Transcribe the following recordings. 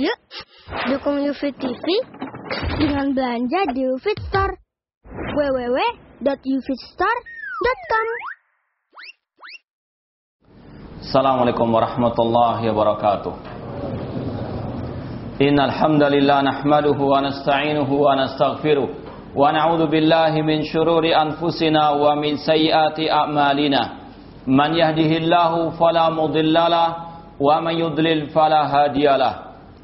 Yuk, dukung UFIT TV dengan belanja di UFIT Store. www.ufitstore.com Assalamualaikum warahmatullahi wabarakatuh. Innal hamdalillah nahmaduhu wa nasta'inuhu wa nastaghfiruh wa na'udzu billahi min shururi anfusina wa min sayyiati a'malina. Man yahdihillahu fala mudhillalah wa man yudlil fala hadiyalah.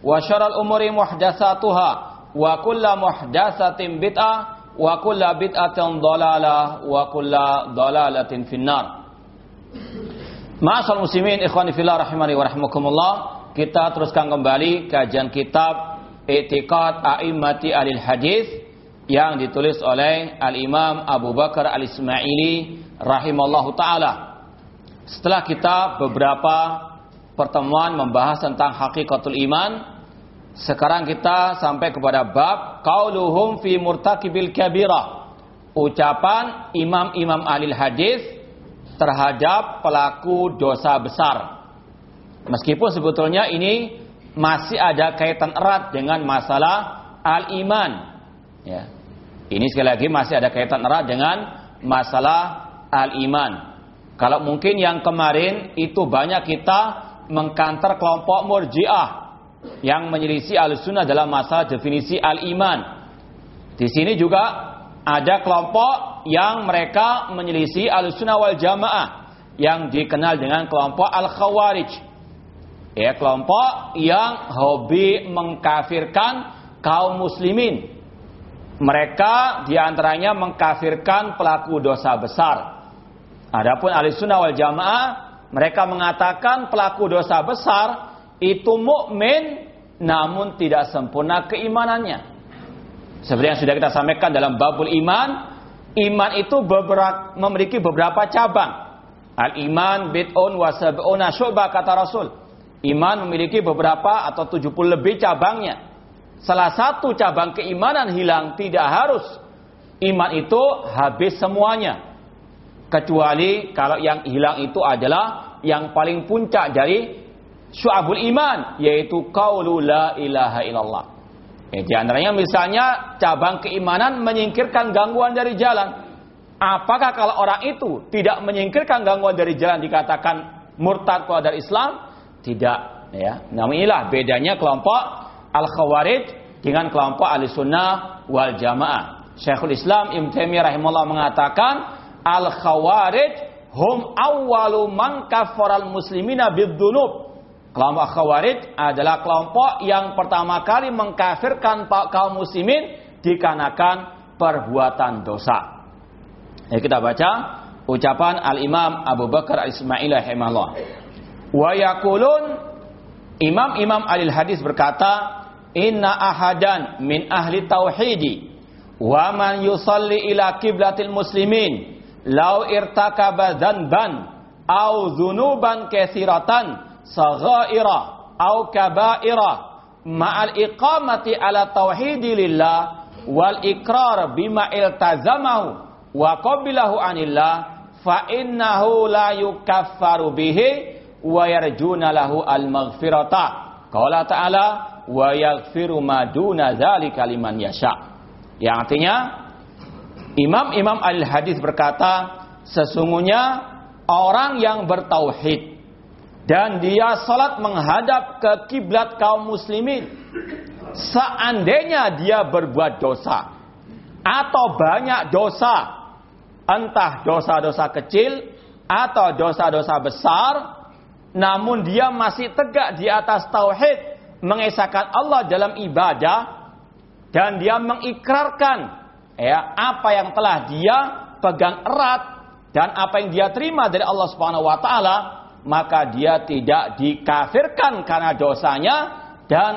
Wa syaral umuri muhdatsatuha wa kullu muhdatsatin bid'ah wa kullu bid'atin dhalalah wa kullu dhalalatin finnar. Ma'asal muslimin ikhwani fillah rahimani wa rahmakumullah. Kita teruskan kembali kajian kitab I'tiqad A'immati Alil Hadis yang ditulis oleh Al-Imam Abu Bakar Al-Ismaili rahimallahu taala. Setelah kita beberapa pertemuan membahas tentang hakikatul iman. Sekarang kita sampai kepada bab qauluhum fi murtakibil kabirah. Ucapan imam-imam alil hadis terhadap pelaku dosa besar. Meskipun sebetulnya ini masih ada kaitan erat dengan masalah al-iman. Ya. Ini sekali lagi masih ada kaitan erat dengan masalah al-iman. Kalau mungkin yang kemarin itu banyak kita mengkantar kelompok murjiah yang menyelisih al-sunnah dalam masalah definisi al-iman. Di sini juga ada kelompok yang mereka menyelisih al-sunnah wal jamaah yang dikenal dengan kelompok al-khawarij. Ya, kelompok yang hobi mengkafirkan kaum muslimin. Mereka di antaranya mengkafirkan pelaku dosa besar. Adapun al-sunnah wal jamaah mereka mengatakan pelaku dosa besar itu mukmin namun tidak sempurna keimanannya. Seperti yang sudah kita sampaikan dalam babul iman, iman itu beberapa, memiliki beberapa cabang. Al-iman bid'un wa sab'una syu'bah kata Rasul. Iman memiliki beberapa atau 70 lebih cabangnya. Salah satu cabang keimanan hilang tidak harus iman itu habis semuanya kecuali kalau yang hilang itu adalah yang paling puncak dari syu'abul iman yaitu qaulu la ilaha illallah. Ya, di antaranya misalnya cabang keimanan menyingkirkan gangguan dari jalan. Apakah kalau orang itu tidak menyingkirkan gangguan dari jalan dikatakan murtad keluar Islam? Tidak, ya. Namun inilah bedanya kelompok Al-Khawarij dengan kelompok Ahlussunnah wal Jamaah. Syekhul Islam Ibnu Taimiyah rahimahullah mengatakan al-khawarij hum awwalu man kafaral muslimina bidzunub. Kelompok khawarij adalah kelompok yang pertama kali mengkafirkan kaum muslimin dikarenakan perbuatan dosa. Ya, kita baca ucapan Al-Imam Abu Bakar Al-Ismail rahimahullah. Wa yaqulun Imam-imam alil hadis berkata, "Inna ahadan min ahli tauhidi wa man yusalli ila kiblatil muslimin lau irtakaba dzanban au dzunuban katsiratan saghaira au kabaira ma'al iqamati ala tauhidi lillah wal ikrar bima iltazamahu wa qabilahu anillah fa innahu la yukaffaru bihi wa yarjuna lahu al maghfirata qala ta'ala wa yaghfiru ma duna dzalika liman yasha. Yang artinya Imam-imam al-hadis berkata, sesungguhnya orang yang bertauhid dan dia salat menghadap ke kiblat kaum muslimin. Seandainya dia berbuat dosa atau banyak dosa, entah dosa-dosa kecil atau dosa-dosa besar, namun dia masih tegak di atas tauhid, mengesahkan Allah dalam ibadah dan dia mengikrarkan ya apa yang telah dia pegang erat dan apa yang dia terima dari Allah Subhanahu wa taala, maka dia tidak dikafirkan karena dosanya dan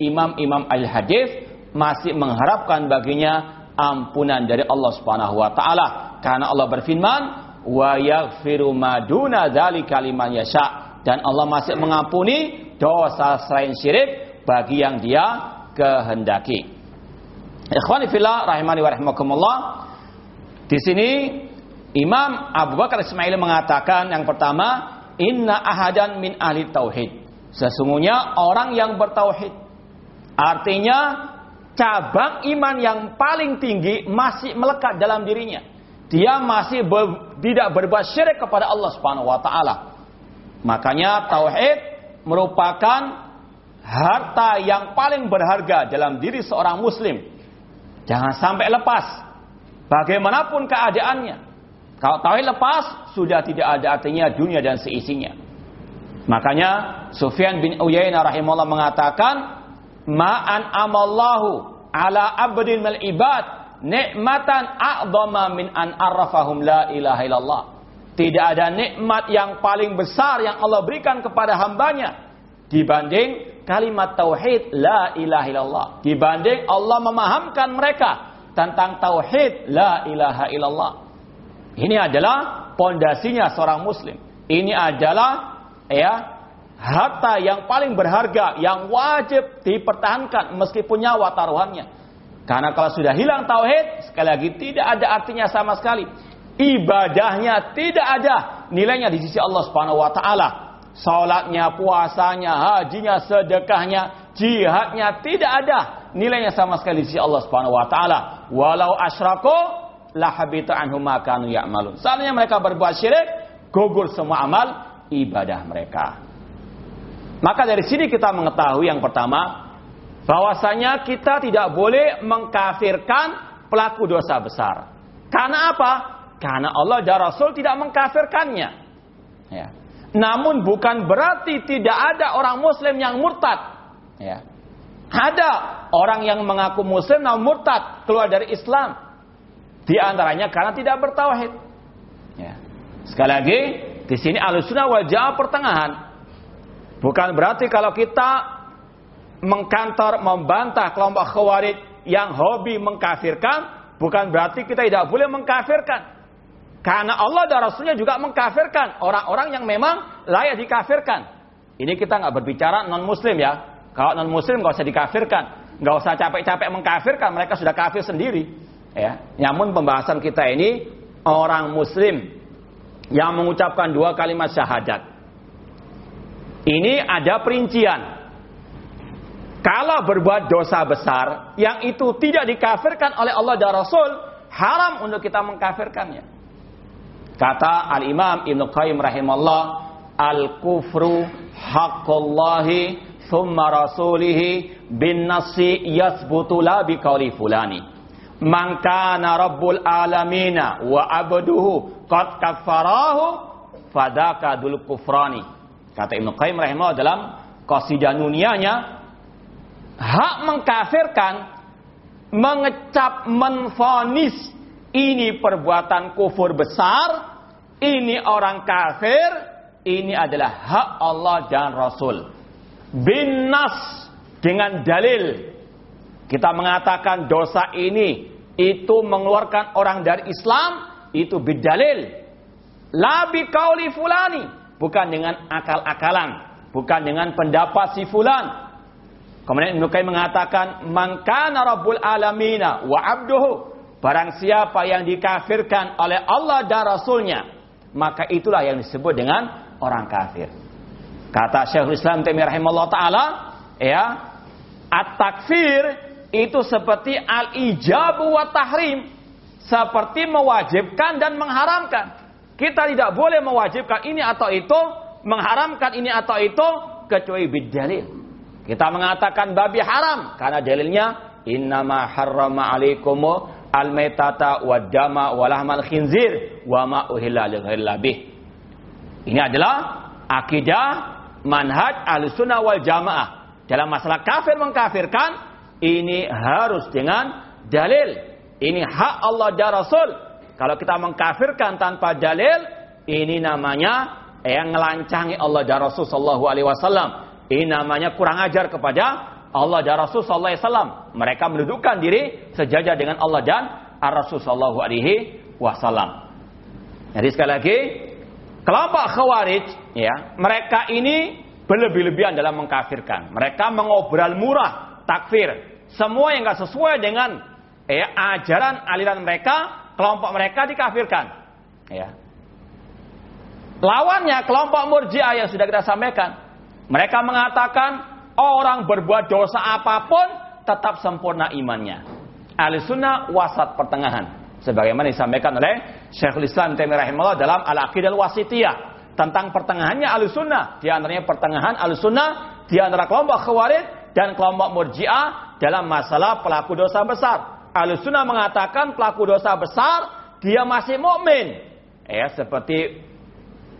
imam-imam al-hadis masih mengharapkan baginya ampunan dari Allah Subhanahu wa taala karena Allah berfirman wa yaghfiru maduna dzalika liman yasha dan Allah masih mengampuni dosa selain syirik bagi yang dia kehendaki. Ikhwani fillah rahimani wa rahimakumullah. Di sini Imam Abu Bakar Ismail mengatakan yang pertama, inna ahadan min ahli tauhid. Sesungguhnya orang yang bertauhid. Artinya cabang iman yang paling tinggi masih melekat dalam dirinya. Dia masih ber, tidak berbuat syirik kepada Allah Subhanahu wa taala. Makanya tauhid merupakan harta yang paling berharga dalam diri seorang muslim. Jangan sampai lepas. Bagaimanapun keadaannya. Kalau tauhid lepas, sudah tidak ada artinya dunia dan seisinya. Makanya Sufyan bin Uyainah rahimahullah mengatakan, "Ma'an amallahu ala abdin mal ibad nikmatan a'dhama min an arrafahum la ilaha illallah." Tidak ada nikmat yang paling besar yang Allah berikan kepada hambanya dibanding kalimat tauhid la ilaha illallah. Dibanding Allah memahamkan mereka tentang tauhid la ilaha illallah. Ini adalah pondasinya seorang muslim. Ini adalah ya harta yang paling berharga yang wajib dipertahankan meskipun nyawa taruhannya. Karena kalau sudah hilang tauhid, sekali lagi tidak ada artinya sama sekali. Ibadahnya tidak ada nilainya di sisi Allah Subhanahu wa taala. Salatnya, puasanya, hajinya, sedekahnya, jihadnya tidak ada nilainya sama sekali di sisi Allah Subhanahu wa taala. Walau asyraku lahabita anhum ma kanu ya'malun. Seandainya mereka berbuat syirik, gugur semua amal ibadah mereka. Maka dari sini kita mengetahui yang pertama bahwasanya kita tidak boleh mengkafirkan pelaku dosa besar. Karena apa? Karena Allah dan Rasul tidak mengkafirkannya. Ya. Namun bukan berarti tidak ada orang muslim yang murtad. Ya. Ada orang yang mengaku muslim namun murtad, keluar dari Islam. Di antaranya karena tidak bertauhid. Ya. Sekali lagi, di sini alusuna wajah pertengahan. Bukan berarti kalau kita mengkantor, membantah kelompok khawarij yang hobi mengkafirkan, bukan berarti kita tidak boleh mengkafirkan. Karena Allah dan Rasulnya juga mengkafirkan orang-orang yang memang layak dikafirkan. Ini kita nggak berbicara non Muslim ya. Kalau non Muslim nggak usah dikafirkan, nggak usah capek-capek mengkafirkan, mereka sudah kafir sendiri. Ya, namun pembahasan kita ini orang muslim yang mengucapkan dua kalimat syahadat. Ini ada perincian. Kalau berbuat dosa besar yang itu tidak dikafirkan oleh Allah dan Rasul, haram untuk kita mengkafirkannya. Kata Al-Imam Ibn Qayyim rahimahullah, Al-kufru haqqullahi thumma rasulihi bin nasi yasbutu la fulani man kana rabbul alamina wa abduhu qad kafarahu fadaka dul kufrani. Kata Ibnu Qayyim rahimahullah dalam qasidah nuniyanya hak mengkafirkan mengecap menfonis ini perbuatan kufur besar ini orang kafir ini adalah hak Allah dan Rasul. Bin nas dengan dalil. Kita mengatakan dosa ini itu mengeluarkan orang dari Islam itu bidalil. Labi kauli fulani, bukan dengan akal-akalan, bukan dengan pendapat si fulan. Kemudian Ibnu mengatakan, "Man kana rabbul alamina wa abduhu." Barang siapa yang dikafirkan oleh Allah dan Rasulnya, maka itulah yang disebut dengan orang kafir. Kata Syekhul Islam Taimiyah rahimahullah taala, ya, at-takfir itu seperti al-ijab wa tahrim. Seperti mewajibkan dan mengharamkan. Kita tidak boleh mewajibkan ini atau itu, mengharamkan ini atau itu, kecuali bidalil. Kita mengatakan babi haram karena dalilnya innama harrama alaikumu al-maitata wa dama wa khinzir wa ma uhilla. Ini adalah akidah manhaj al-sunnah wal jamaah. Dalam masalah kafir mengkafirkan, ini harus dengan dalil. Ini hak Allah dan Rasul. Kalau kita mengkafirkan tanpa dalil, ini namanya yang melancangi Allah dan Rasul Sallallahu Alaihi Wasallam. Ini namanya kurang ajar kepada Allah dan Rasul sallallahu alaihi wasallam. Mereka mendudukkan diri sejajar dengan Allah dan Ar-Rasul sallallahu alaihi wasallam. Jadi sekali lagi, kelompok Khawarij ya, mereka ini berlebih-lebihan dalam mengkafirkan. Mereka mengobrol murah takfir. Semua yang enggak sesuai dengan ya, ajaran aliran mereka, kelompok mereka dikafirkan. Ya. Lawannya kelompok Murji'ah yang sudah kita sampaikan. Mereka mengatakan orang berbuat dosa apa pun tetap sempurna imannya. Ahli sunnah wasat pertengahan. Sebagaimana disampaikan oleh Syekhul Islam Taimiyah rahimahullah dalam Al-Aqidah Al-Wasitiyah. Tentang pertengahannya ahli sunnah. Di antaranya pertengahan ahli sunnah. Di antara kelompok khawarij dan kelompok murjiah dalam masalah pelaku dosa besar. Ahli sunnah mengatakan pelaku dosa besar dia masih mukmin. Ya, seperti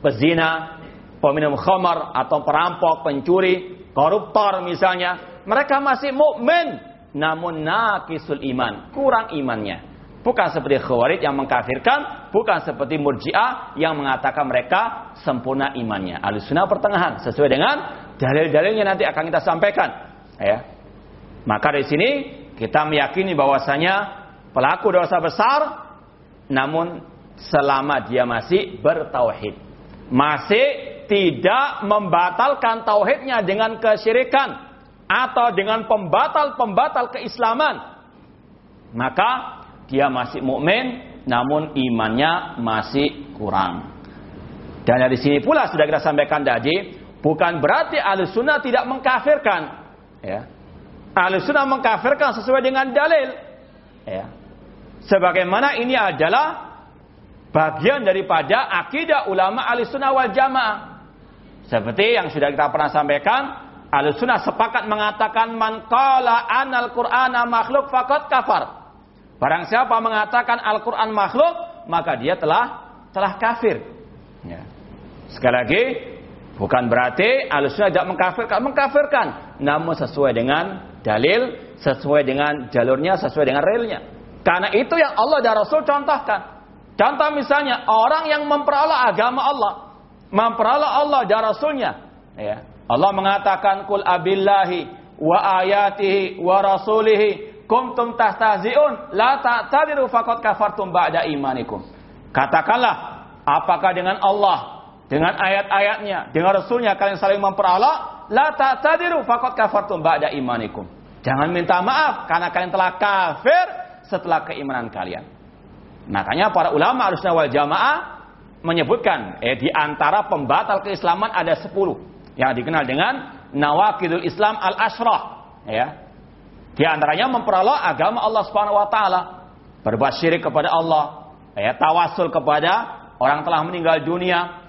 pezina, peminum khamar atau perampok, pencuri, koruptor misalnya, mereka masih mukmin namun nakisul iman, kurang imannya. Bukan seperti Khawarij yang mengkafirkan, bukan seperti Murji'ah yang mengatakan mereka sempurna imannya. Ahlussunnah pertengahan sesuai dengan dalil-dalilnya nanti akan kita sampaikan. Ya. Maka di sini kita meyakini bahwasanya pelaku dosa besar namun selama dia masih bertauhid. Masih tidak membatalkan tauhidnya dengan kesyirikan atau dengan pembatal-pembatal keislaman, maka dia masih mukmin namun imannya masih kurang. Dan dari sini pula sudah kita sampaikan tadi, bukan berarti ahli sunnah tidak mengkafirkan. Ya. Ahli sunnah mengkafirkan sesuai dengan dalil. Ya. Sebagaimana ini adalah bagian daripada akidah ulama ahli sunnah wal jamaah. Seperti yang sudah kita pernah sampaikan, Al-Sunnah sepakat mengatakan man qala anal Qur'ana makhluk faqad kafar. Barang siapa mengatakan Al-Qur'an makhluk, maka dia telah telah kafir. Ya. Sekali lagi, bukan berarti Al-Sunnah tidak mengkafirkan, mengkafirkan, namun sesuai dengan dalil, sesuai dengan jalurnya, sesuai dengan realnya. Karena itu yang Allah dan Rasul contohkan. Contoh misalnya orang yang memperalah agama Allah, memperalat Allah dan Rasulnya. Ya. Allah mengatakan kul abillahi wa ayatihi wa rasulihi kuntum tahtaziun la ta'tadiru faqad kafartum ba'da imanikum. Katakanlah apakah dengan Allah dengan ayat-ayatnya dengan rasulnya kalian saling memperalat la ta'tadiru faqad kafartum ba'da imanikum. Jangan minta maaf karena kalian telah kafir setelah keimanan kalian. Makanya para ulama Ahlussunnah wal Jamaah menyebutkan eh di antara pembatal keislaman ada 10 yang dikenal dengan nawakidul Islam al-ashrah ya. Di antaranya memperalah agama Allah Subhanahu wa taala, berbuat syirik kepada Allah, ya, tawasul kepada orang telah meninggal dunia,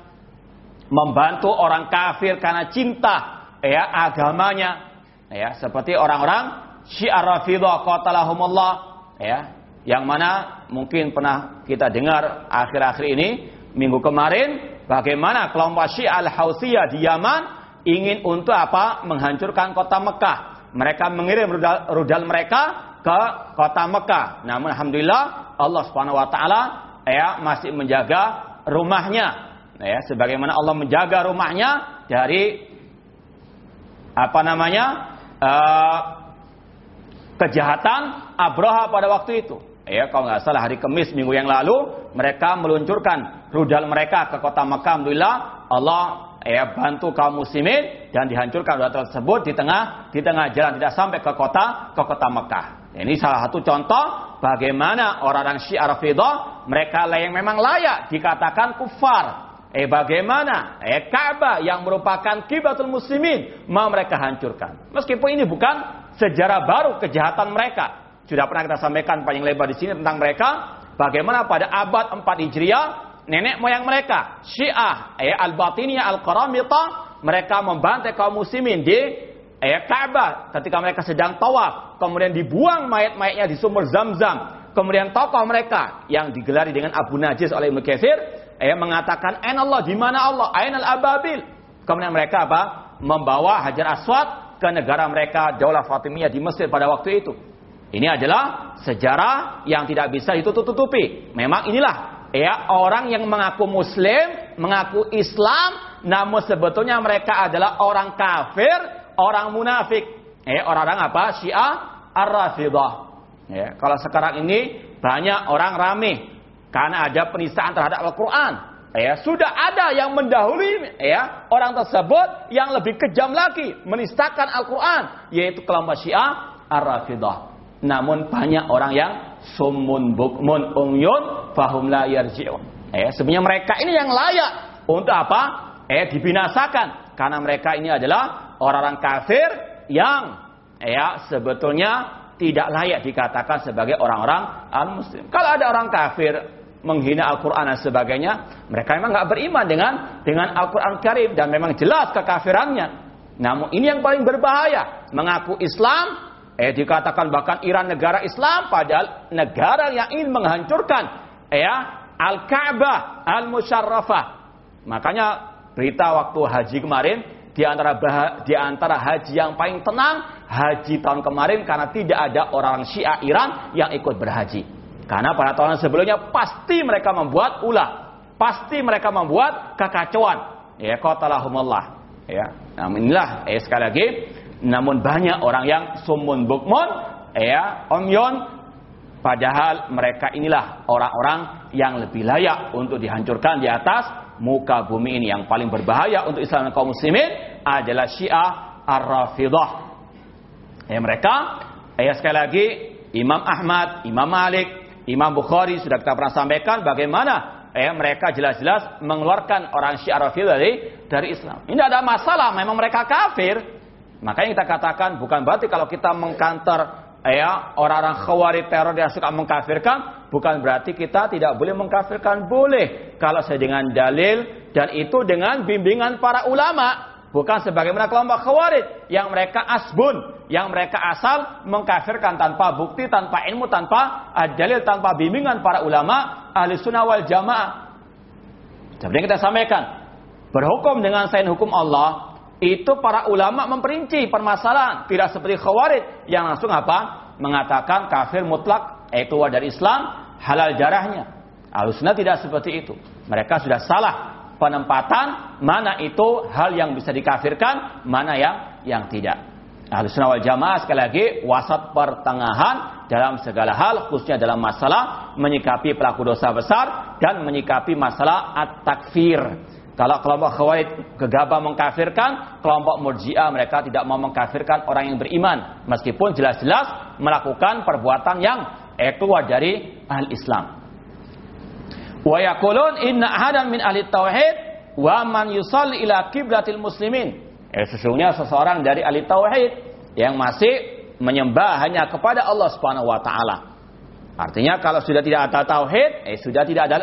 membantu orang kafir karena cinta ya agamanya, ya, seperti orang-orang Syiar Rafidah qatalahumullah, ya, yang mana mungkin pernah kita dengar akhir-akhir ini minggu kemarin bagaimana kelompok Syiah Al-Hausiyah di Yaman ingin untuk apa? Menghancurkan kota Mekah. Mereka mengirim rudal, rudal mereka ke kota Mekah. Namun alhamdulillah Allah Subhanahu wa taala ya masih menjaga rumahnya. Ya, sebagaimana Allah menjaga rumahnya dari apa namanya? Uh, kejahatan Abraha pada waktu itu. Ya, kalau nggak salah hari Kamis minggu yang lalu mereka meluncurkan rudal mereka ke kota Mekah. Alhamdulillah Allah ya bantu kaum muslimin dan dihancurkan rudal tersebut di tengah di tengah jalan tidak sampai ke kota ke kota Mekah. Ini salah satu contoh bagaimana orang-orang Syiah Rafidah mereka yang memang layak dikatakan kufar. Eh bagaimana eh Ka'bah yang merupakan kiblatul muslimin mau mereka hancurkan. Meskipun ini bukan sejarah baru kejahatan mereka. Sudah pernah kita sampaikan panjang lebar di sini tentang mereka. Bagaimana pada abad 4 Hijriah, nenek moyang mereka, Syiah, eh, Al-Batiniyah, Al-Qaramita, mereka membantai kaum muslimin di eh Ka'bah ketika mereka sedang tawaf, kemudian dibuang mayat-mayatnya di sumur Zam-Zam. Kemudian tokoh mereka yang digelari dengan Abu Najis oleh Ibnu Katsir eh mengatakan, "Ain Allah, di mana Allah? Ainal ababil?" Kemudian mereka apa? Membawa Hajar Aswad ke negara mereka Daulah Fatimiyah di Mesir pada waktu itu. Ini adalah sejarah yang tidak bisa ditutup-tutupi. Memang inilah ya orang yang mengaku muslim, mengaku Islam, namun sebetulnya mereka adalah orang kafir, orang munafik. Eh orang-orang apa? Syiah Ar-Rafidah. Ya, kalau sekarang ini banyak orang rame karena ada penistaan terhadap Al-Quran. Ya, sudah ada yang mendahului ya orang tersebut yang lebih kejam lagi menistakan Al-Quran yaitu kelompok Syiah Ar-Rafidah. Namun banyak orang yang sumun bukmun umyun fahum la yarji'un. Ya, sebenarnya mereka ini yang layak untuk apa? Eh dibinasakan karena mereka ini adalah orang-orang kafir yang ya sebetulnya tidak layak dikatakan sebagai orang-orang al-muslim. Kalau ada orang kafir menghina Al-Quran dan sebagainya, mereka memang nggak beriman dengan dengan Al-Quran Karim dan memang jelas kekafirannya. Namun ini yang paling berbahaya, mengaku Islam, eh dikatakan bahkan Iran negara Islam, padahal negara yang ingin menghancurkan ya Al-Ka'bah Al-Musharrafah. Makanya berita waktu haji kemarin di antara di antara haji yang paling tenang haji tahun kemarin karena tidak ada orang Syiah Iran yang ikut berhaji. Karena pada tahun sebelumnya pasti mereka membuat ulah, pasti mereka membuat kekacauan. Ya, qatalahumullah. Ya. Nah, inilah eh, sekali lagi namun banyak orang yang sumun bukmun ya omyon padahal mereka inilah orang-orang yang lebih layak untuk dihancurkan di atas muka bumi ini yang paling berbahaya untuk Islam dan kaum muslimin adalah Syiah Ar-Rafidah. Ya mereka, ya sekali lagi Imam Ahmad, Imam Malik, Imam Bukhari sudah kita pernah sampaikan bagaimana ya mereka jelas-jelas mengeluarkan orang Syiah Rafidah dari dari Islam. Ini ada masalah, memang mereka kafir. Makanya kita katakan bukan berarti kalau kita mengkantor ya orang-orang khawarij teror yang suka mengkafirkan bukan berarti kita tidak boleh mengkafirkan boleh kalau saya dengan dalil dan itu dengan bimbingan para ulama bukan sebagaimana kelompok khawarij yang mereka asbun yang mereka asal mengkafirkan tanpa bukti tanpa ilmu tanpa dalil tanpa bimbingan para ulama ahli sunnah wal jamaah. Seperti kita sampaikan berhukum dengan sain hukum Allah itu para ulama memperinci permasalahan. Tidak seperti khawarij yang langsung apa? Mengatakan kafir mutlak keluar dari Islam halal jarahnya. Alusna tidak seperti itu. Mereka sudah salah penempatan mana itu hal yang bisa dikafirkan mana yang yang tidak. Alusna wal jamaah sekali lagi wasat pertengahan dalam segala hal khususnya dalam masalah menyikapi pelaku dosa besar dan menyikapi masalah at-takfir. Kalau kelompok Khawarij gegabah mengkafirkan, kelompok Murji'ah mereka tidak mau mengkafirkan orang yang beriman. Meskipun jelas-jelas melakukan perbuatan yang keluar dari ahli Islam. Wa yaqulun inna ahadan min ahli tauhid wa man yusalli ila kiblatil muslimin. Eh, sesungguhnya seseorang dari ahli tauhid yang masih menyembah hanya kepada Allah Subhanahu wa taala. Artinya kalau sudah tidak ada tauhid, eh sudah tidak ada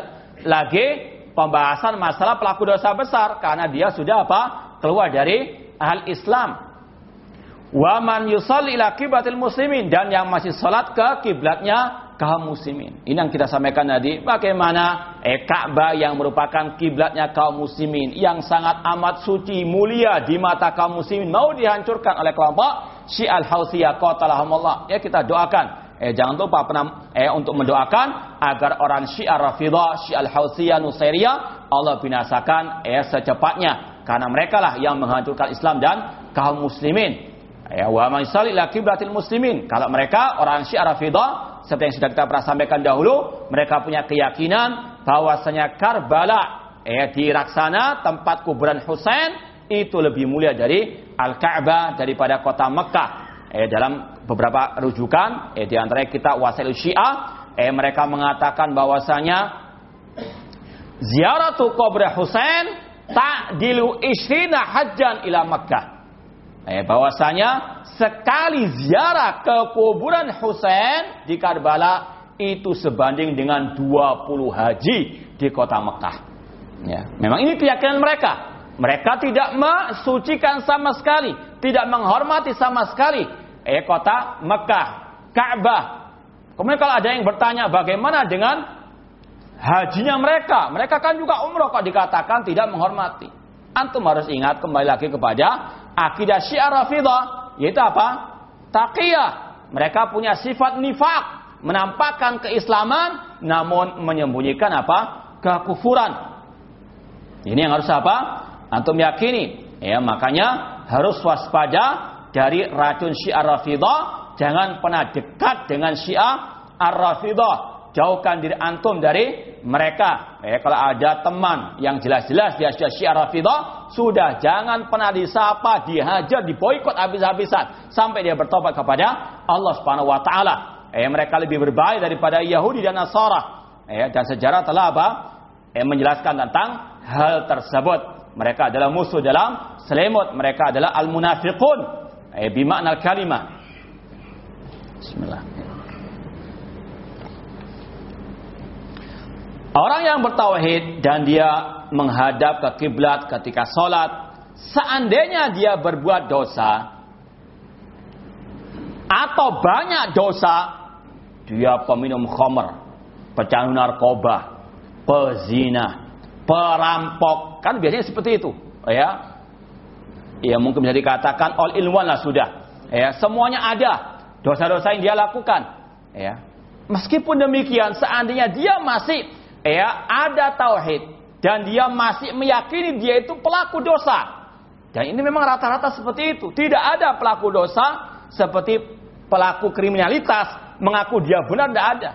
lagi pembahasan masalah pelaku dosa besar karena dia sudah apa? keluar dari ahal Islam. Wa man yusalli ila kiblatil muslimin dan yang masih salat ke kiblatnya kaum muslimin. Ini yang kita sampaikan tadi. Bagaimana eh, Ka'bah yang merupakan kiblatnya kaum muslimin yang sangat amat suci, mulia di mata kaum muslimin mau dihancurkan oleh kelompok Syi'al Hausiyah qatalahumullah. Ya kita doakan Eh, jangan lupa pernah, eh, untuk mendoakan agar orang Syiah Rafidah, Syiah Al-Hausiyah, Nusairiyah Allah binasakan eh, secepatnya karena mereka lah yang menghancurkan Islam dan kaum muslimin. Ya, wa man muslimin. Kalau mereka orang Syiah Rafidah seperti yang sudah kita pernah sampaikan dahulu, mereka punya keyakinan bahwasanya Karbala eh diraksana tempat kuburan Husain itu lebih mulia dari Al-Ka'bah daripada kota Mekah. Eh dalam beberapa rujukan eh, di antara kita wasil Syiah eh mereka mengatakan bahwasanya ziaratu kubur Husain ta'dilu isrina hajjan ila Makkah. Eh bahwasanya sekali ziarah ke kuburan Husain di Karbala itu sebanding dengan 20 haji di kota Mekah. Ya, memang ini keyakinan mereka. Mereka tidak mensucikan sama sekali, tidak menghormati sama sekali eh kota Mekah, Ka'bah. Kemudian kalau ada yang bertanya bagaimana dengan hajinya mereka? Mereka kan juga umroh kok dikatakan tidak menghormati. Antum harus ingat kembali lagi kepada akidah Syiah Rafidah, yaitu apa? Taqiyah. Mereka punya sifat nifak, menampakkan keislaman namun menyembunyikan apa? kekufuran. Ini yang harus apa? Antum yakini. Ya, makanya harus waspada dari racun Syiah Rafidah, jangan pernah dekat dengan Syiah Ar-Rafidah. Jauhkan diri antum dari mereka. Ya, kalau ada teman yang jelas-jelas dia sudah Syiah Rafidah, sudah jangan pernah disapa, dihajar, diboikot habis-habisan sampai dia bertobat kepada Allah Subhanahu wa taala. Ya, mereka lebih berbahaya daripada Yahudi dan Nasara. Ya, dan sejarah telah apa? Ya, menjelaskan tentang hal tersebut. Mereka adalah musuh dalam selimut. Mereka adalah al-munafiqun. Eh, bimakna kalimah. Bismillah. Orang yang bertauhid dan dia menghadap ke kiblat ketika sholat, seandainya dia berbuat dosa atau banyak dosa, dia peminum khamr, pecandu narkoba, pezina, perampok. Kan biasanya seperti itu, ya. Ya mungkin bisa dikatakan all in one lah sudah. Ya, semuanya ada dosa-dosa yang dia lakukan, ya. Meskipun demikian, seandainya dia masih ya ada tauhid dan dia masih meyakini dia itu pelaku dosa. Dan ini memang rata-rata seperti itu. Tidak ada pelaku dosa seperti pelaku kriminalitas mengaku dia benar tidak ada.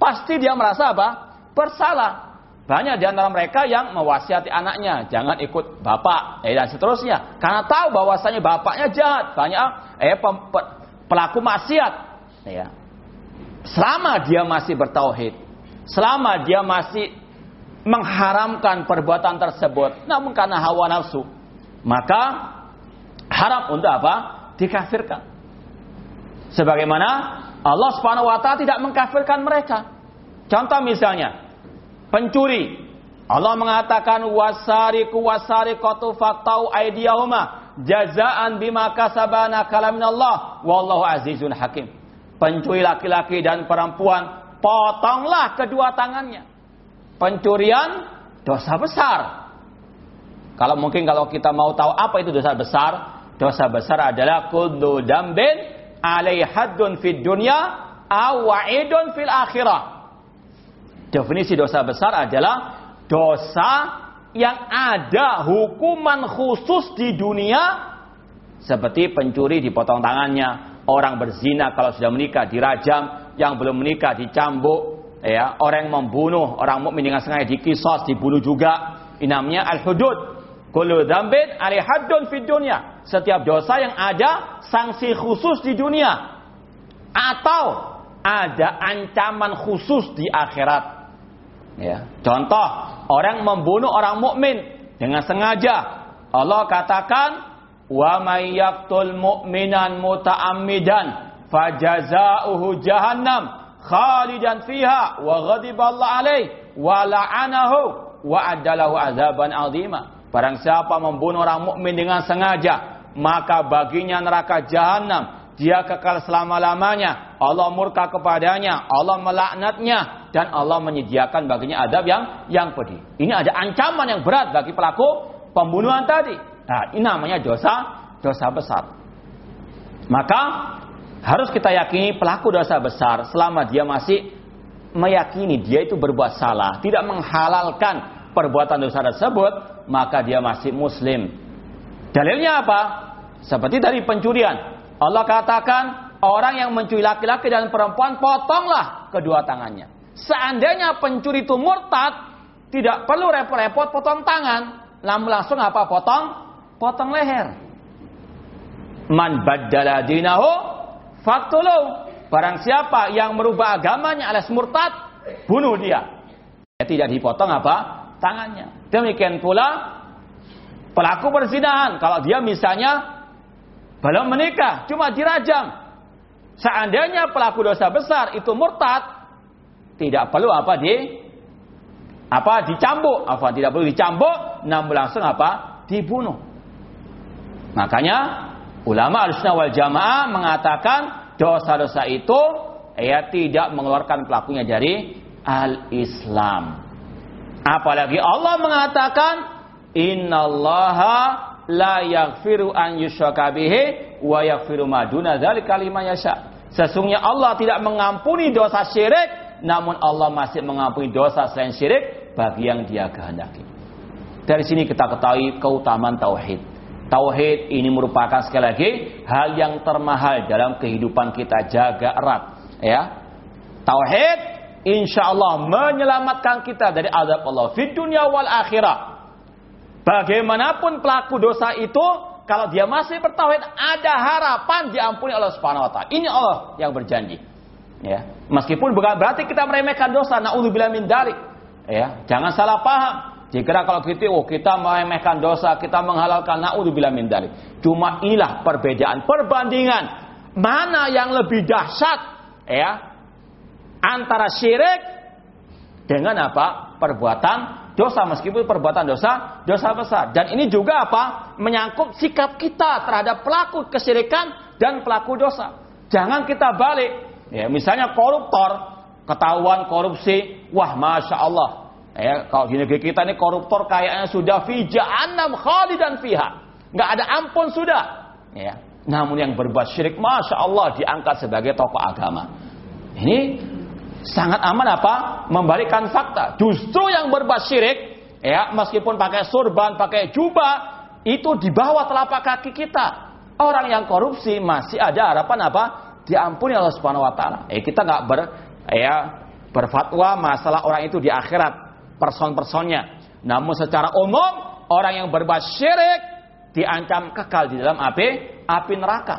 Pasti dia merasa apa? Bersalah. Banyak di antara mereka yang mewasiati anaknya, jangan ikut bapak, eh, dan seterusnya. Karena tahu bahwasanya bapaknya jahat, banyak eh, pelaku maksiat. Ya. Selama dia masih bertauhid, selama dia masih mengharamkan perbuatan tersebut, namun karena hawa nafsu, maka haram untuk apa? Dikafirkan. Sebagaimana Allah Subhanahu wa taala tidak mengkafirkan mereka. Contoh misalnya, pencuri. Allah mengatakan wasariku wasariqatu faqtau aydiyahuma jazaan bima kasabana kalaminallah wallahu azizun hakim. Pencuri laki-laki dan perempuan potonglah kedua tangannya. Pencurian dosa besar. Kalau mungkin kalau kita mau tahu apa itu dosa besar, dosa besar adalah kullu dambin alaihi haddun fid dunya aw wa'idun fil akhirah Definisi dosa besar adalah dosa yang ada hukuman khusus di dunia seperti pencuri dipotong tangannya, orang berzina kalau sudah menikah dirajam, yang belum menikah dicambuk, ya, orang yang membunuh orang mukmin dengan sengaja dikisos, dibunuh juga. Ini namanya al-hudud. Kullu dzambin ali haddun fid dunya. Setiap dosa yang ada sanksi khusus di dunia atau ada ancaman khusus di akhirat. Ya. Contoh, orang membunuh orang mukmin dengan sengaja. Allah katakan, "Wa may yaqtul mu'minan muta'ammidan fajaza'uhu jahannam khalidan fiha wa ghadiba Allah alaih wa la'anahu wa adalahu azaban azima." Barang siapa membunuh orang mukmin dengan sengaja, maka baginya neraka jahanam dia kekal selama-lamanya. Allah murka kepadanya, Allah melaknatnya dan Allah menyediakan baginya adab yang yang pedih. Ini ada ancaman yang berat bagi pelaku pembunuhan tadi. Nah, ini namanya dosa dosa besar. Maka harus kita yakini pelaku dosa besar selama dia masih meyakini dia itu berbuat salah, tidak menghalalkan perbuatan dosa tersebut, maka dia masih muslim. Dalilnya apa? Seperti dari pencurian. Allah katakan orang yang mencuri laki-laki dan perempuan potonglah kedua tangannya. Seandainya pencuri itu murtad, tidak perlu repot-repot potong tangan, langsung apa potong? Potong leher. Man baddala dinahu faktulu. Barang siapa yang merubah agamanya alias murtad, bunuh dia. Ya, tidak dipotong apa? Tangannya. Demikian pula pelaku perzinahan. Kalau dia misalnya belum menikah, cuma dirajam. Seandainya pelaku dosa besar itu murtad, tidak perlu apa di apa dicambuk, apa tidak perlu dicambuk, namun langsung apa dibunuh. Makanya ulama al wal Jamaah mengatakan dosa-dosa itu ya tidak mengeluarkan pelakunya dari al-Islam. Apalagi Allah mengatakan innallaha la yaghfiru an yushraka bihi wa yaghfiru ma duna dzalika liman yasha. Sesungguhnya Allah tidak mengampuni dosa syirik, namun Allah masih mengampuni dosa selain syirik bagi yang Dia kehendaki. Dari sini kita ketahui keutamaan tauhid. Tauhid ini merupakan sekali lagi hal yang termahal dalam kehidupan kita jaga erat, ya. Tauhid insya Allah menyelamatkan kita dari azab Allah di dunia wal akhirah. Bagaimanapun pelaku dosa itu, kalau dia masih bertauhid, ada harapan diampuni Allah Subhanahu wa taala. Ini Allah yang berjanji. Ya. Meskipun bukan berarti kita meremehkan dosa, naudzubillah min dalik. Ya, jangan salah paham. Jika kalau kita oh kita meremehkan dosa, kita menghalalkan naudzubillah min dalik. Cuma inilah perbedaan, perbandingan. Mana yang lebih dahsyat ya antara syirik dengan apa? perbuatan dosa. Meskipun perbuatan dosa dosa besar. Dan ini juga apa? Menyangkut sikap kita terhadap pelaku kesyirikan dan pelaku dosa. Jangan kita balik. Ya misalnya koruptor ketahuan korupsi. Wah masya Allah ya kalau gini kita ini koruptor kayaknya sudah fi jahannam khalidan fiha nggak ada ampun sudah ya namun yang berbuat syirik masya Allah diangkat sebagai tokoh agama ini sangat aman apa? Membalikkan fakta. Justru yang berbuat syirik, ya meskipun pakai surban, pakai jubah, itu di bawah telapak kaki kita. Orang yang korupsi masih ada harapan apa? Diampuni Allah Subhanahu Wa Taala. Eh kita nggak ber, ya berfatwa masalah orang itu di akhirat person-personnya. Namun secara umum orang yang berbuat syirik diancam kekal di dalam api api neraka.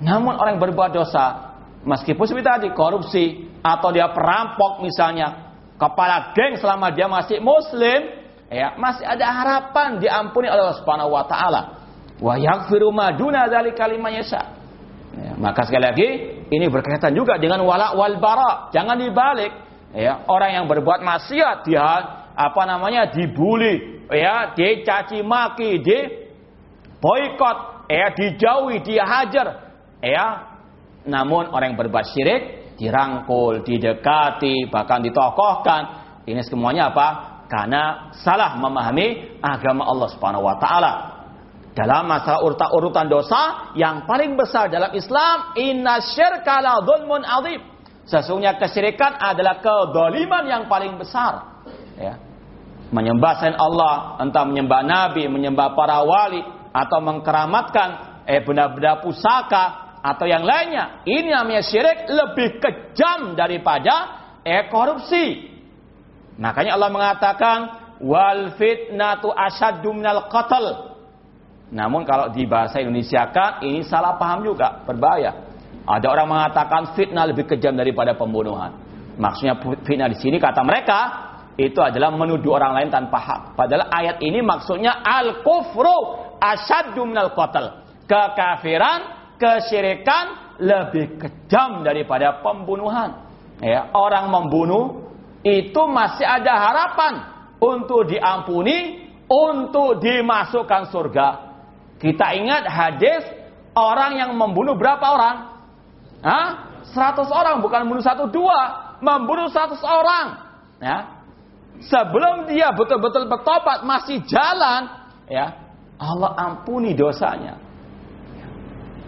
Namun orang yang berbuat dosa meskipun seperti tadi korupsi, atau dia perampok misalnya, kepala geng selama dia masih muslim, ya masih ada harapan diampuni oleh Allah Subhanahu wa taala. Wa yaghfiru ma duna dzalika liman yasha. Ya, maka sekali lagi ini berkaitan juga dengan wala wal bara. Jangan dibalik. Ya, orang yang berbuat maksiat dia apa namanya dibully, ya, dicaci maki, di boikot, ya, dijauhi, dihajar, ya. Namun orang yang berbuat syirik dirangkul, didekati, bahkan ditokohkan. Ini semuanya apa? Karena salah memahami agama Allah Subhanahu wa taala. Dalam masalah urutan-urutan dosa yang paling besar dalam Islam, inna syirka la adzim. Sesungguhnya kesyirikan adalah kedoliman yang paling besar. Ya. Menyembah selain Allah, entah menyembah nabi, menyembah para wali atau mengkeramatkan eh benda-benda pusaka atau yang lainnya. Ini namanya syirik lebih kejam daripada eh, korupsi. Makanya Allah mengatakan wal fitnatu asyaddu minal qatl. Namun kalau di bahasa Indonesia kan ini salah paham juga, berbahaya. Ada orang mengatakan fitnah lebih kejam daripada pembunuhan. Maksudnya fitnah di sini kata mereka itu adalah menuduh orang lain tanpa hak. Padahal ayat ini maksudnya al kufru asyaddu minal qatl. Kekafiran kesyirikan lebih kejam daripada pembunuhan. Ya, orang membunuh itu masih ada harapan untuk diampuni, untuk dimasukkan surga. Kita ingat hadis orang yang membunuh berapa orang? Hah? 100 orang, bukan membunuh satu dua, membunuh 100 orang. Ya. Sebelum dia betul-betul bertobat masih jalan, ya Allah ampuni dosanya.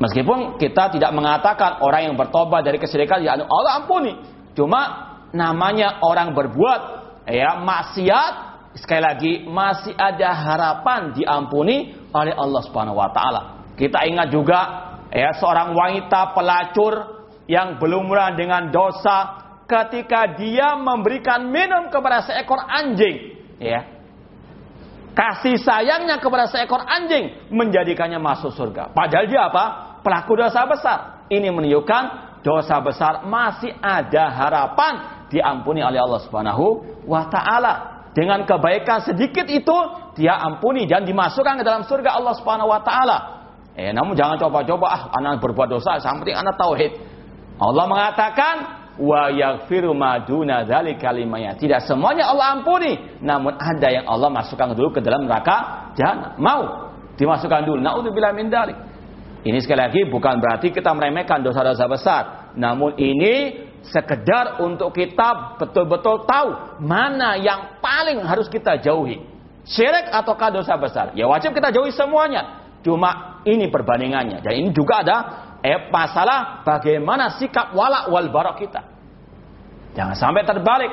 Meskipun kita tidak mengatakan orang yang bertobat dari kesyirikan ya Allah ampuni. Cuma namanya orang berbuat ya maksiat sekali lagi masih ada harapan diampuni oleh Allah Subhanahu wa taala. Kita ingat juga ya seorang wanita pelacur yang belum mulai dengan dosa ketika dia memberikan minum kepada seekor anjing ya kasih sayangnya kepada seekor anjing menjadikannya masuk surga padahal dia apa pelaku dosa besar. Ini menunjukkan dosa besar masih ada harapan diampuni oleh Allah Subhanahu wa taala. Dengan kebaikan sedikit itu dia ampuni dan dimasukkan ke dalam surga Allah Subhanahu wa taala. Eh namun jangan coba-coba ah anak berbuat dosa sampai anak tauhid. Allah mengatakan wa yaghfiru ma duna dzalika Tidak semuanya Allah ampuni, namun ada yang Allah masukkan dulu ke dalam neraka jahanam. Mau dimasukkan dulu. Nauzubillah min dzalik. Ini sekali lagi bukan berarti kita meremehkan dosa-dosa besar, namun ini sekedar untuk kita betul-betul tahu mana yang paling harus kita jauhi. Syirik ataukah dosa besar? Ya wajib kita jauhi semuanya. Cuma ini perbandingannya. Dan ini juga ada eh, masalah bagaimana sikap wala wal barok kita. Jangan sampai terbalik.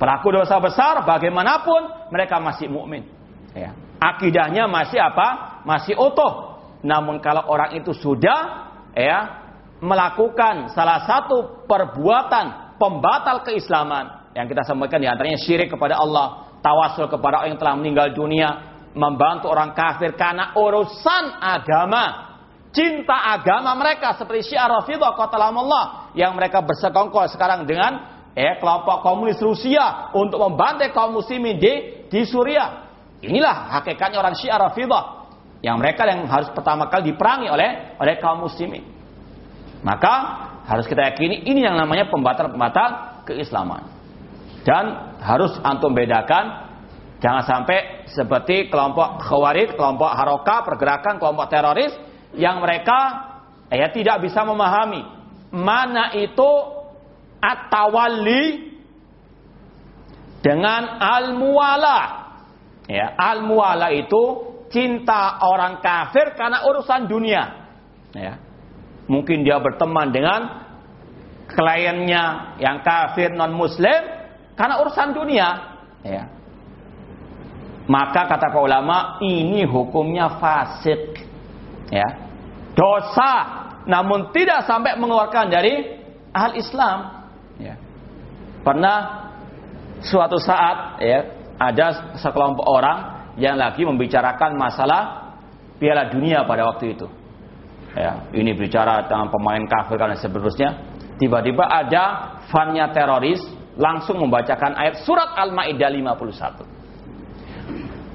Pelaku dosa besar bagaimanapun mereka masih mukmin. Ya. Akidahnya masih apa? Masih utuh. Namun kalau orang itu sudah ya melakukan salah satu perbuatan pembatal keislaman yang kita sampaikan di antaranya syirik kepada Allah, tawasul kepada orang yang telah meninggal dunia, membantu orang kafir karena urusan agama cinta agama mereka seperti Syiah Rafidah Allah yang mereka bersekongkol sekarang dengan eh kelompok komunis Rusia untuk membantai kaum muslimin di di Suriah. Inilah hakikatnya orang Syiah Rafidah yang mereka yang harus pertama kali diperangi oleh oleh kaum muslimin. Maka harus kita yakini ini yang namanya pembatal-pembatal keislaman. Dan harus antum bedakan jangan sampai seperti kelompok khawarij, kelompok haroka, pergerakan kelompok teroris yang mereka ya tidak bisa memahami mana itu at-tawalli dengan al-muwala. Ya, al-muwala itu cinta orang kafir karena urusan dunia. Ya. Mungkin dia berteman dengan kliennya yang kafir non muslim karena urusan dunia. Ya. Maka kata para ulama ini hukumnya fasik ya. Dosa namun tidak sampai mengeluarkan dari ahal Islam. Ya. pernah suatu saat ya ada sekelompok orang yang lagi membicarakan masalah Piala Dunia pada waktu itu. Ya ini bicara tentang pemain kafir dan seterusnya. Tiba-tiba ada fannya teroris langsung membacakan ayat surat Al-Maidah 51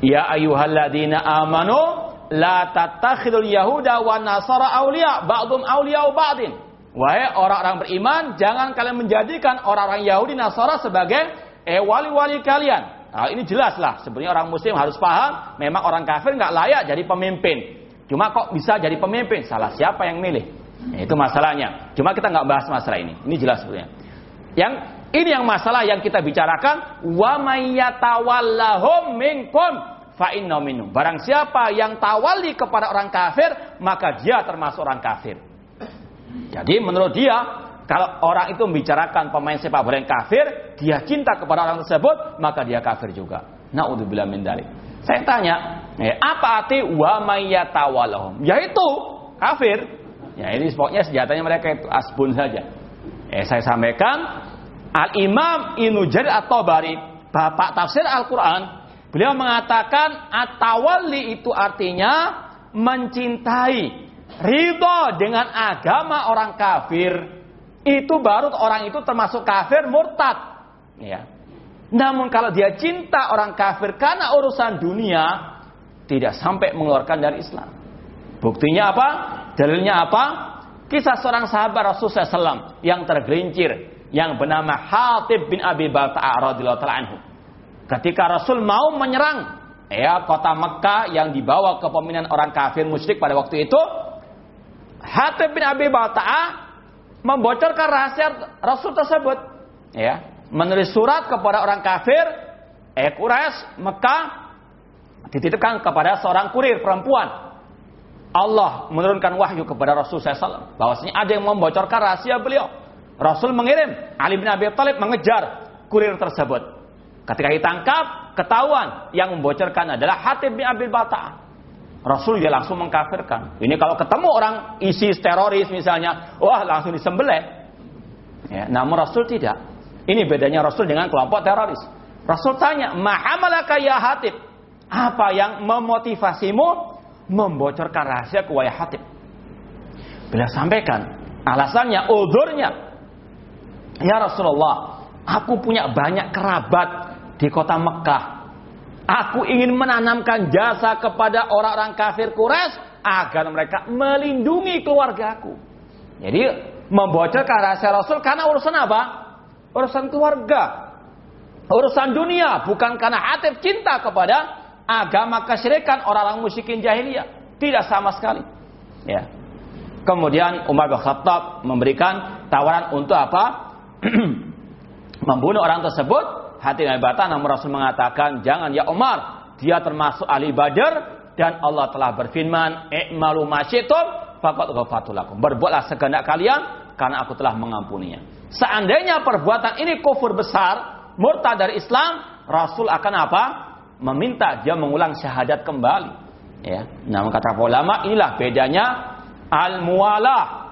Ya ayyuhalladzina amanu la tattakhidul yahuda wa nasara aulia ba'dhum aulia ba'din. Wahai orang-orang beriman, jangan kalian menjadikan orang-orang Yahudi Nasara sebagai eh wali-wali kalian. Nah, ini jelas lah. Sebenarnya orang muslim harus paham, memang orang kafir nggak layak jadi pemimpin. Cuma kok bisa jadi pemimpin? Salah siapa yang milih? Ya, itu masalahnya. Cuma kita nggak bahas masalah ini. Ini jelas sebenarnya. Yang ini yang masalah yang kita bicarakan wa mayyatawallahum minkum fa minum. Barang siapa yang tawali kepada orang kafir, maka dia termasuk orang kafir. Jadi menurut dia, kalau orang itu membicarakan pemain sepak bola yang kafir, dia cinta kepada orang tersebut, maka dia kafir juga. Naudzubillah min dalik. Saya tanya, eh, apa arti wa mayyatawalahum? Yaitu kafir. Ya ini pokoknya senjatanya mereka itu asbun saja. Eh saya sampaikan Al Imam Ibnu Jarir At-Tabari, bapak tafsir Al-Qur'an, Beliau mengatakan atawali itu artinya mencintai, ridho dengan agama orang kafir. Itu baru orang itu termasuk kafir murtad. Ya. Namun kalau dia cinta orang kafir karena urusan dunia, tidak sampai mengeluarkan dari Islam. Buktinya apa? Dalilnya apa? Kisah seorang sahabat Rasulullah SAW yang tergelincir, yang bernama Hatib bin Abi Balta'a radhiyallahu anhu. Ketika Rasul mau menyerang ya kota Mekah yang dibawa ke pemimpinan orang kafir musyrik pada waktu itu, Hatib bin Abi Balta'ah membocorkan rahasia Rasul tersebut. Ya, menulis surat kepada orang kafir, eh Mekah dititipkan kepada seorang kurir perempuan. Allah menurunkan wahyu kepada Rasul SAW bahwasanya ada yang membocorkan rahasia beliau. Rasul mengirim Ali bin Abi Thalib mengejar kurir tersebut. Ketika ditangkap, ketahuan yang membocorkan adalah Hatib bin Abil Bata. Rasul dia langsung mengkafirkan. Ini kalau ketemu orang ISIS teroris misalnya, wah langsung disembelih. Ya, namun Rasul tidak. Ini bedanya Rasul dengan kelompok teroris. Rasul tanya, "Mahamalaka ya Hatib?" Apa yang memotivasimu membocorkan rahasia wayah Hatib? Bila sampaikan alasannya, udurnya. Ya Rasulullah, aku punya banyak kerabat di kota Mekah. Aku ingin menanamkan jasa kepada orang-orang kafir Quraisy agar mereka melindungi keluargaku. Jadi membocorkan rahasia Rasul karena urusan apa? Urusan keluarga. Urusan dunia, bukan karena hati cinta kepada agama kesyirikan orang-orang musyrikin jahiliyah. Tidak sama sekali. Ya. Kemudian Umar bin Khattab memberikan tawaran untuk apa? Membunuh orang tersebut. Hati Nabi namun Rasul mengatakan, jangan ya Umar, dia termasuk ahli Badar dan Allah telah berfirman, "I'malu masyitum faqad ghafartu lakum." Berbuatlah segenap kalian karena aku telah mengampuninya. Seandainya perbuatan ini kufur besar, murtad dari Islam, Rasul akan apa? Meminta dia mengulang syahadat kembali. Ya. Namun kata ulama inilah bedanya al-muwalah.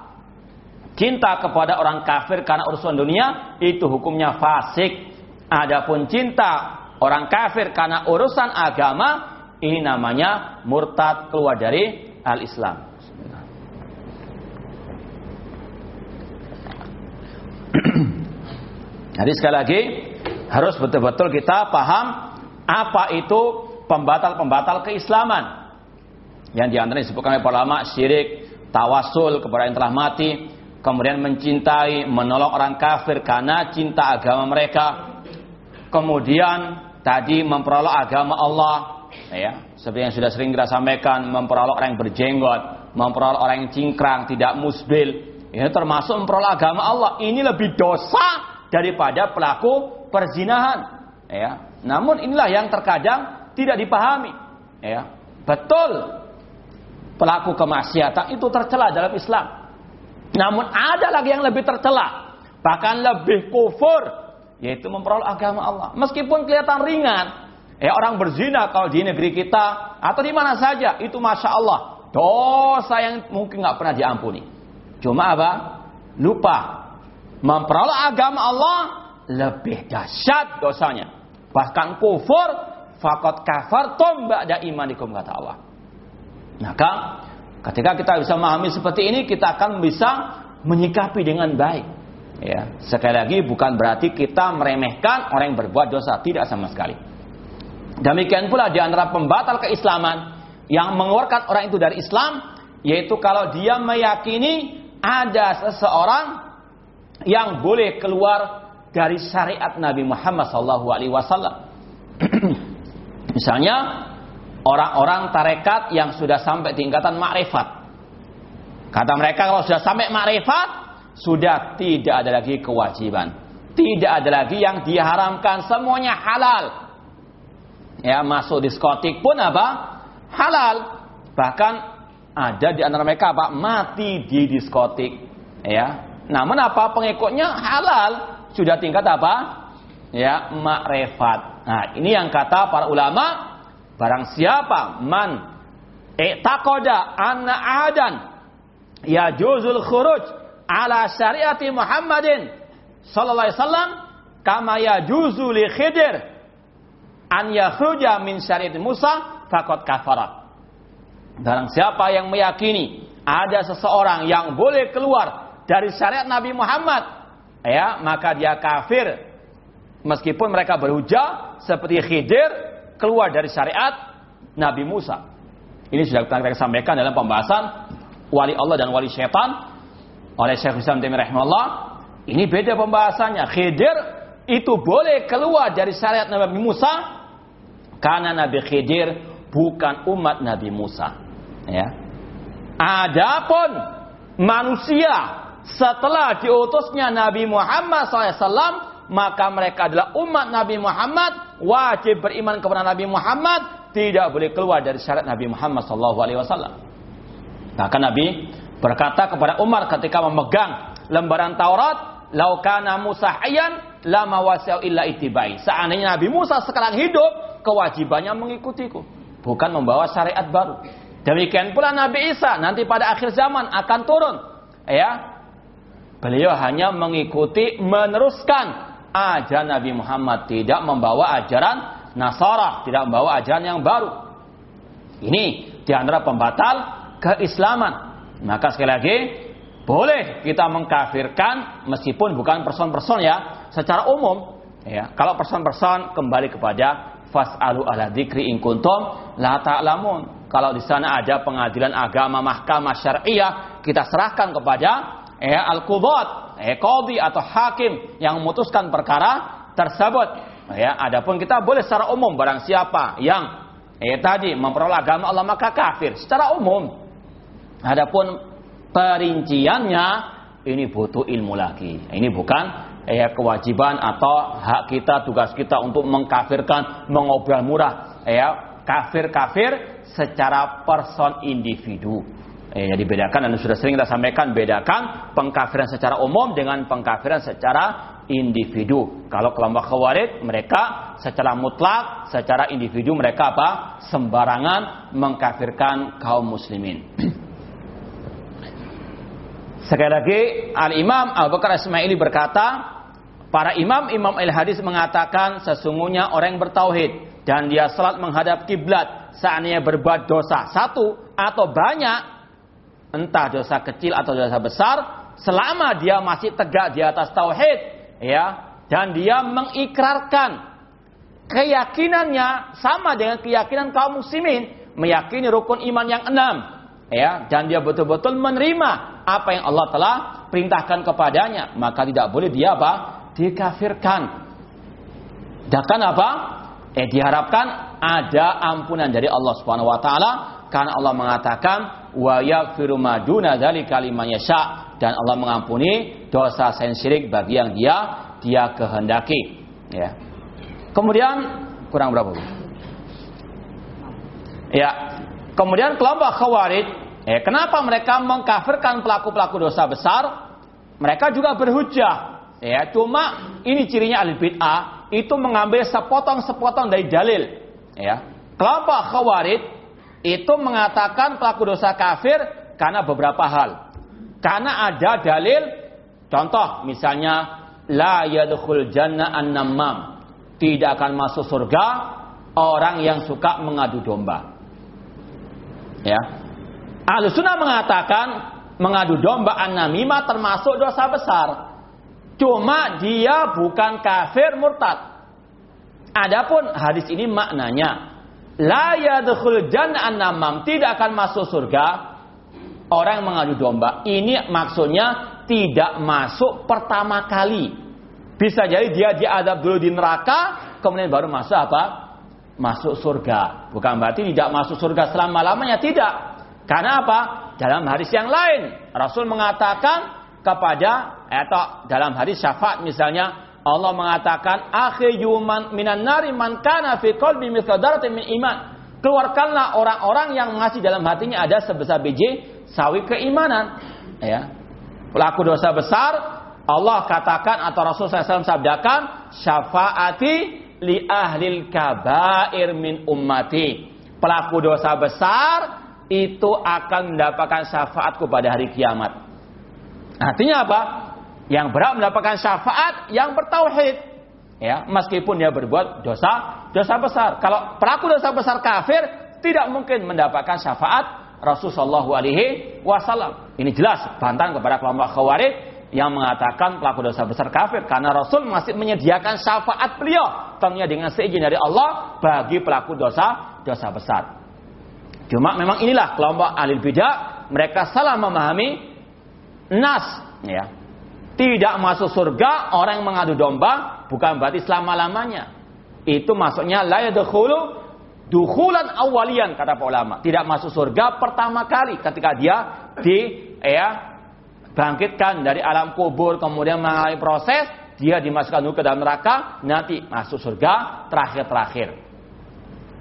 Cinta kepada orang kafir karena urusan dunia itu hukumnya fasik. Adapun cinta orang kafir karena urusan agama ini namanya murtad keluar dari al-Islam. Jadi sekali lagi harus betul-betul kita paham apa itu pembatal-pembatal keislaman. Yang di antara disebutkan oleh para ulama syirik, tawasul kepada yang telah mati, kemudian mencintai, menolong orang kafir karena cinta agama mereka. Kemudian tadi memperoleh agama Allah, ya seperti yang sudah sering kita sampaikan memperoleh orang yang berjenggot memperoleh orang yang cingkrang tidak musbil. Ini termasuk memperoleh agama Allah. Ini lebih dosa daripada pelaku perzinahan. Ya namun inilah yang terkadang tidak dipahami. Ya betul. Pelaku kemaksiatan itu tercela dalam Islam. Namun ada lagi yang lebih tercela. Bahkan lebih kufur yaitu memperoleh agama Allah meskipun kelihatan ringan Eh orang berzina kalau di negeri kita atau di mana saja itu masya Allah dosa yang mungkin nggak pernah diampuni. Cuma apa? Lupa memperoleh agama Allah lebih dahsyat dosanya. Bahkan kufur fakot kafartum ba'da imanikum kata Allah. Maka ketika kita bisa memahami seperti ini kita akan bisa menyikapi dengan baik. Ya, sekali lagi bukan berarti kita meremehkan orang yang berbuat dosa, tidak sama sekali. Demikian pula di antara pembatal keislaman yang mengeluarkan orang itu dari Islam yaitu kalau dia meyakini ada seseorang yang boleh keluar dari syariat Nabi Muhammad SAW. Misalnya orang-orang tarekat yang sudah sampai tingkatan makrifat. Kata mereka kalau sudah sampai makrifat sudah tidak ada lagi kewajiban. Tidak ada lagi yang diharamkan, semuanya halal. Ya masuk diskotik pun apa? Halal. Bahkan ada di antara mereka apa mati di diskotik. Ya. Namun apa? Pengikutnya halal. Sudah tingkat apa? Ya makrifat. Nah ini yang kata para ulama barang siapa man i'taqada anna adan ya juzul khuruj ala syariati Muhammadin sallallahu alaihi wasallam kama ya juzu li khidir an yakhruja min syariat Musa fakot kafarat. Barang siapa yang meyakini ada seseorang yang boleh keluar dari syariat Nabi Muhammad, ya, maka dia kafir. Meskipun mereka berhujah seperti Khidir keluar dari syariat Nabi Musa. Ini sudah kita sampaikan dalam pembahasan wali Allah dan wali syaitan oleh Syekh Islam Taimiyah rahimahullah. Ini beda pembahasannya. Khidir itu boleh keluar dari syariat Nabi Musa karena Nabi Khidir bukan umat Nabi Musa. Ya. Adapun manusia setelah diutusnya Nabi Muhammad SAW, maka mereka adalah umat Nabi Muhammad, wajib beriman kepada Nabi Muhammad, tidak boleh keluar dari syarat Nabi Muhammad SAW. Maka Nabi berkata kepada Umar ketika memegang lembaran Taurat, laukana Musa hayyan lama wasiau illa itibai. Seandainya Nabi Musa sekarang hidup, kewajibannya mengikutiku, bukan membawa syariat baru. Demikian pula Nabi Isa nanti pada akhir zaman akan turun. Ya. Beliau hanya mengikuti meneruskan ajaran Nabi Muhammad, tidak membawa ajaran Nasara, tidak membawa ajaran yang baru. Ini di antara pembatal keislaman. Maka sekali lagi boleh kita mengkafirkan meskipun bukan person-person ya, secara umum ya. Kalau person-person kembali kepada fas'alu ala dzikri in kuntum la ta'lamun. Kalau di sana ada pengadilan agama mahkamah syariah, kita serahkan kepada ya al-qudat, ya qadhi atau hakim yang memutuskan perkara tersebut. Ya, adapun kita boleh secara umum barang siapa yang eh tadi memperoleh agama Allah maka kafir secara umum. Adapun perinciannya ini butuh ilmu lagi. Ini bukan eh kewajiban atau hak kita, tugas kita untuk mengkafirkan, mengobrol murah. Ya, kafir-kafir secara person individu. Eh, jadi bedakan dan sudah sering kita sampaikan bedakan pengkafiran secara umum dengan pengkafiran secara individu. Kalau kelompok khawarij mereka secara mutlak, secara individu mereka apa? Sembarangan mengkafirkan kaum muslimin. Sekali lagi Al-Imam Abu Bakar Ismaili berkata, para imam-imam al-hadis mengatakan sesungguhnya orang yang bertauhid dan dia salat menghadap kiblat saatnya berbuat dosa satu atau banyak entah dosa kecil atau dosa besar selama dia masih tegak di atas tauhid ya dan dia mengikrarkan keyakinannya sama dengan keyakinan kaum muslimin meyakini rukun iman yang enam ya dan dia betul-betul menerima apa yang Allah telah perintahkan kepadanya maka tidak boleh dia apa? Dikafirkan. Dan apa? Eh diharapkan ada ampunan dari Allah Subhanahu wa taala karena Allah mengatakan wa yaghfiru maduna dzalika liman yasha. Dan Allah mengampuni dosa selain syirik bagi yang dia dia kehendaki. Ya. Kemudian kurang berapa ya. Kemudian kelompok khawarij ya kenapa mereka mengkafirkan pelaku-pelaku dosa besar mereka juga berhujah ya cuma ini cirinya ahli bid'ah itu mengambil sepotong-sepotong dari dalil ya kelompok khawarij itu mengatakan pelaku dosa kafir karena beberapa hal karena ada dalil contoh misalnya la yadkhul jannah an-nammam. Tidak akan masuk surga orang yang suka mengadu domba. Ya. Ahlu sunnah mengatakan mengadu domba an-namimah termasuk dosa besar. Cuma dia bukan kafir murtad. Adapun hadis ini maknanya la yadkhul jannah an-nammam tidak akan masuk surga orang yang mengadu domba. Ini maksudnya tidak masuk pertama kali. Bisa jadi dia diadab dulu di neraka, kemudian baru masuk apa? Masuk surga. Bukan berarti tidak masuk surga selama-lamanya, tidak. Karena apa? Dalam hadis yang lain, Rasul mengatakan kepada atau dalam hadis syafaat misalnya Allah mengatakan akhiyuman minan nari man kana fi qalbi mithqal min iman. Keluarkanlah orang-orang yang masih dalam hatinya ada sebesar biji sawi keimanan. Ya. Pelaku dosa besar, Allah katakan atau Rasul SAW sabdakan, syafaati li ahlil kabair min ummati. Pelaku dosa besar itu akan mendapatkan syafaatku pada hari kiamat. Artinya apa? Yang berhak mendapatkan syafaat yang bertauhid. Ya, meskipun dia berbuat dosa dosa besar. Kalau pelaku dosa besar kafir tidak mungkin mendapatkan syafaat Rasulullah Alaihi Wasallam. Ini jelas bantahan kepada kelompok Khawarij yang mengatakan pelaku dosa besar kafir karena Rasul masih menyediakan syafaat beliau tentunya dengan seizin dari Allah bagi pelaku dosa dosa besar. Cuma memang inilah kelompok alil bidah mereka salah memahami nas ya. Tidak masuk surga orang yang mengadu domba bukan berarti selama-lamanya. Itu maksudnya la yadkhulu Dukulan awalian kata para ulama. Tidak masuk surga pertama kali ketika dia di ya bangkitkan dari alam kubur kemudian mengalami proses dia dimasukkan dulu ke dalam neraka nanti masuk surga terakhir-terakhir.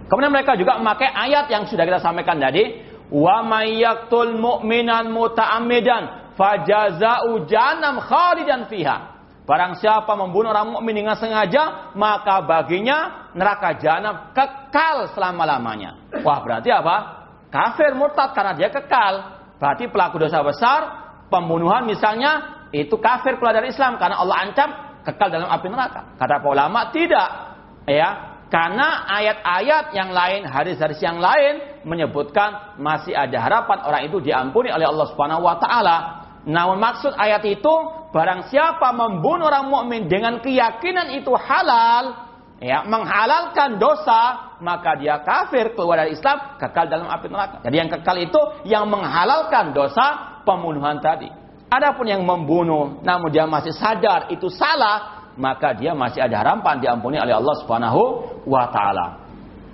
Kemudian mereka juga memakai ayat yang sudah kita sampaikan tadi wa mayyaktul mu'minan muta'ammidan fajaza'u jahannam khalidan fiha Barang siapa membunuh orang mukmin dengan sengaja, maka baginya neraka jahanam kekal selama-lamanya. Wah, berarti apa? Kafir murtad karena dia kekal. Berarti pelaku dosa besar, pembunuhan misalnya, itu kafir keluar dari Islam karena Allah ancam kekal dalam api neraka. Kata para ulama tidak. Ya, karena ayat-ayat yang lain, hadis-hadis yang lain menyebutkan masih ada harapan orang itu diampuni oleh Allah Subhanahu wa taala. Namun maksud ayat itu barang siapa membunuh orang mukmin dengan keyakinan itu halal, ya, menghalalkan dosa, maka dia kafir keluar dari Islam, kekal dalam api neraka. Jadi yang kekal itu yang menghalalkan dosa pembunuhan tadi. Adapun yang membunuh namun dia masih sadar itu salah, maka dia masih ada harapan diampuni oleh Allah Subhanahu wa taala.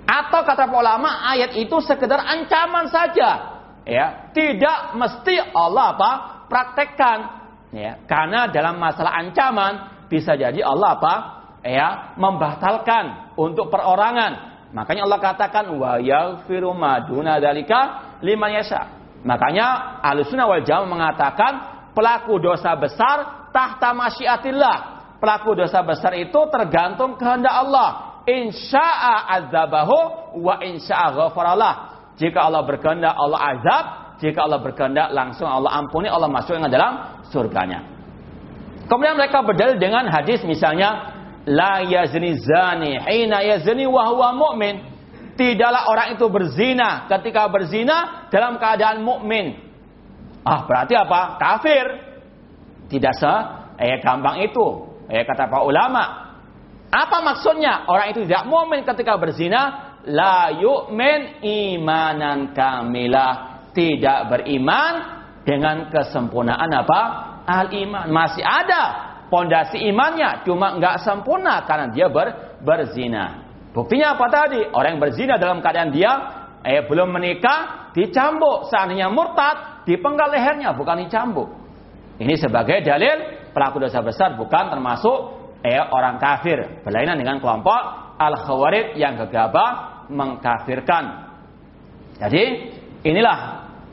Atau kata ulama ayat itu sekedar ancaman saja. Ya, tidak mesti Allah apa? praktekkan. Ya, karena dalam masalah ancaman bisa jadi Allah apa? ya, membatalkan untuk perorangan. Makanya Allah katakan wa yaghfiru maduna dalika liman yasha. Makanya Ahlussunnah wal Jamaah mengatakan pelaku dosa besar tahta masyiatillah. Pelaku dosa besar itu tergantung kehendak Allah. Insya'a azabahu wa insya'a ghafaralah. Jika Allah berkehendak Allah azab, jika Allah berkehendak langsung Allah ampuni, Allah masuk yang dalam surganya. Kemudian mereka berdalil dengan hadis misalnya la yazni zani hina yazni wa huwa mu'min. Tidaklah orang itu berzina ketika berzina dalam keadaan mukmin. Ah, berarti apa? Kafir. Tidak se eh gampang itu. Eh kata para ulama. Apa maksudnya? Orang itu tidak mukmin ketika berzina, la yu'min imanan kamilah. Tidak beriman dengan kesempurnaan apa? Al-iman. Masih ada pondasi imannya, cuma nggak sempurna karena dia ber, berzina. Buktinya apa tadi? Orang yang berzina dalam keadaan dia eh belum menikah, dicambuk. Seandainya murtad, dipenggal lehernya, bukan dicambuk. Ini sebagai dalil pelaku dosa besar bukan termasuk eh orang kafir. Berlainan dengan kelompok al-khawarid yang gegabah mengkafirkan. Jadi inilah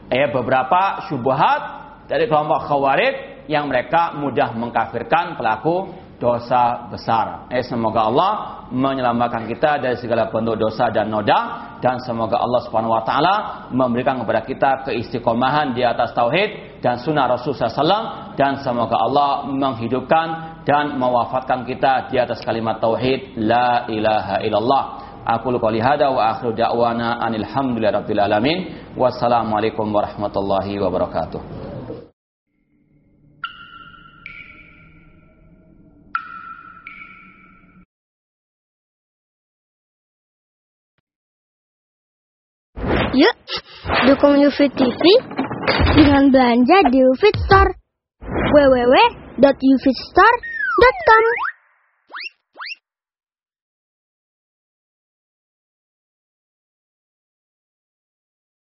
eh beberapa syubhat dari kelompok khawarid yang mereka mudah mengkafirkan pelaku dosa besar. Eh semoga Allah menyelamatkan kita dari segala bentuk dosa dan noda dan semoga Allah Subhanahu wa taala memberikan kepada kita keistiqomahan di atas tauhid dan sunnah Rasul SAW dan semoga Allah menghidupkan dan mewafatkan kita di atas kalimat tauhid la ilaha illallah. Aku lupa lihada wa akhiru da'wana anil hamdulillahirabbil alamin. Wassalamualaikum warahmatullahi wabarakatuh. Yuk, dukung UFIT TV dengan belanja di UFIT Store. www.ufitstore.com